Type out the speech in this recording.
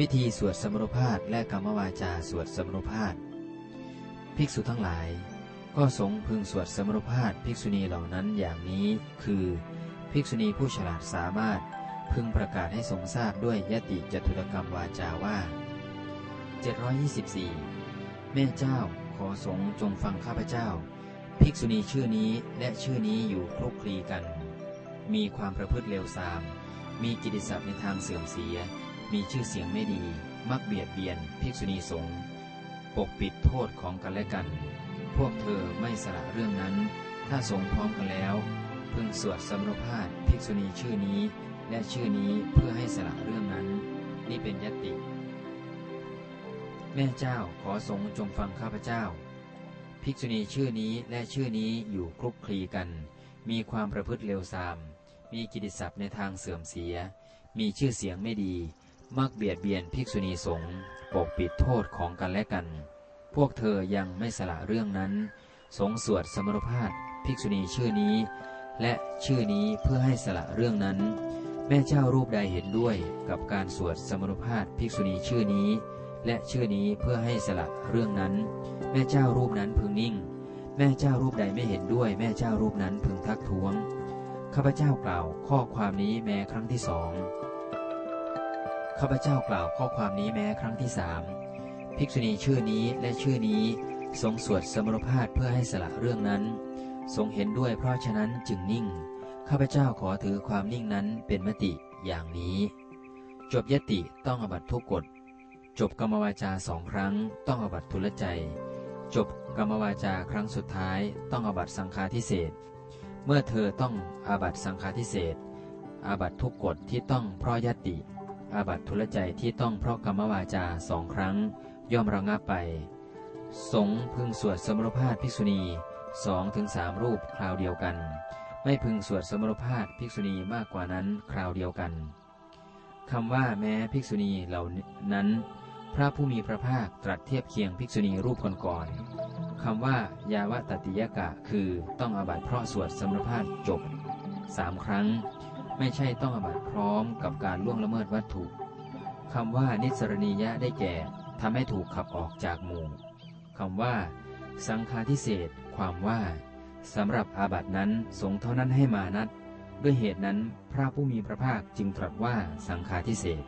วิธีสวดสมรุภาพและกรรมวาจาสวดสมรุภาพภิกษุทั้งหลาย ก็สงพึงสวดสมรุภาพภิกษุณีเหล่านั้นอย่างนี้ คือ ภิกษุณีผู้ฉลาดสามารถพึงประกาศให้ทรงทราบด้วยยติจตุรกรรมวาจาว่า 724 แม่เจ้าขอสงจงฟังข้าพเจ้า ภิกษุณีชื่อนี้และชื่อนี้อยู่คลุกคลีกัน มีความประพฤติเลวทราม มีกิติศัพท์ในทางเสื่อมเสีย มีชื่อเสียงไม่ดี มักเบียดเบียนภิกษุณีสงฆ์ปกปิดโทษของกันและกัน พวกเธอไม่สละเรื่องนั้น ถ้าสงฆ์พร้อมกันแล้ว พึงสวดสมรภาพภิกษุณีชื่อนี้ และชื่อนี้เพื่อให้สละเรื่องนั้น นี่เป็นยติ แม่เจ้าขอสงฆ์จงฟังข้าพเจ้า ภิกษุณีชื่อนี้และชื่อนี้อยู่คลุกคลีกัน มีความประพฤติเลวทราม มีกิติศัพท์ในทางเสื่อมเสีย มีชื่อเสียงไม่ดี มักเบียดเบียนภิกษุณีสงฆ์ปกปิดโทษของกันและกัน พวกเธอยังไม่สละเรื่องนั้น สงสวดสมรภาพภิกษุณีชื่อนี้ และชื่อนี้เพื่อให้สละเรื่องนั้น แม่เจ้ารูปใดเห็นด้วยกับการสวดสมรภาพภิกษุณีชื่อนี้ และชื่อนี้เพื่อให้สละเรื่องนั้น แม่เจ้ารูปนั้นพึงนิ่ง แม่เจ้ารูปใดไม่เห็นด้วย แม่เจ้ารูปนั้นพึงทักท้วงข้าพเจ้ากล่าวข้อความนี้แม้ครั้งที่สอง ข้าพเจ้ากล่าวข้อความนี้แม้ครั้งที่สามภิกษุณีชื่อนี้และชื่อนี้ ทรงสวดสมรภาพเพื่อให้สละเรื่องนั้น ทรงเห็นด้วยเพราะฉะนั้นจึงนิ่ง ข้าพเจ้าขอถือความนิ่งนั้นเป็นมติอย่างนี้ จบยติต้องอบัตทุกกฎ จบกรรมวาจาสองครั้ง ต้องอบัตทุลใจ จบกรรมวาจาครั้งสุดท้าย ต้องอบัตสังฆาทิเศษเมื่อเธอต้องอาบัตสังฆาทิเศษอาบัตทุกกฎที่ต้องเพราะยติ อาบัตทุลใจที่ต้องเพราะกรรมวาจาสองครั้ง ย่อมระงับไป สงพึงสวดสมรภาพภิกษุณีสองถึงสามรูปคราวเดียวกัน ไม่พึงสวดสมรภาพภิกษุณีมากกว่านั้นคราวเดียวกันคำว่าแม้ภิกษุณีเหล่านั้น พระผู้มีพระภาคตรัสเทียบเคียงภิกษุณีรูปก่อนๆคำว่ายาวตติยกะ คือต้องอาบัติเพราะสวดสมรภาพจบสามครั้ง ไม่ใช่ต้องอาบัตพร้อมกับการล่วงละเมิดวัตถุคำว่านิสรณียะได้แก่ทำให้ถูกขับออกจากหมู่คำว่า สังฆาทิเศษความว่าสำหรับอาบัตินั้นสงเท่านั้นให้มานัด ด้วยเหตุนั้นพระผู้มีพระภาคจึงตรัสว่าสังฆาทิเศษ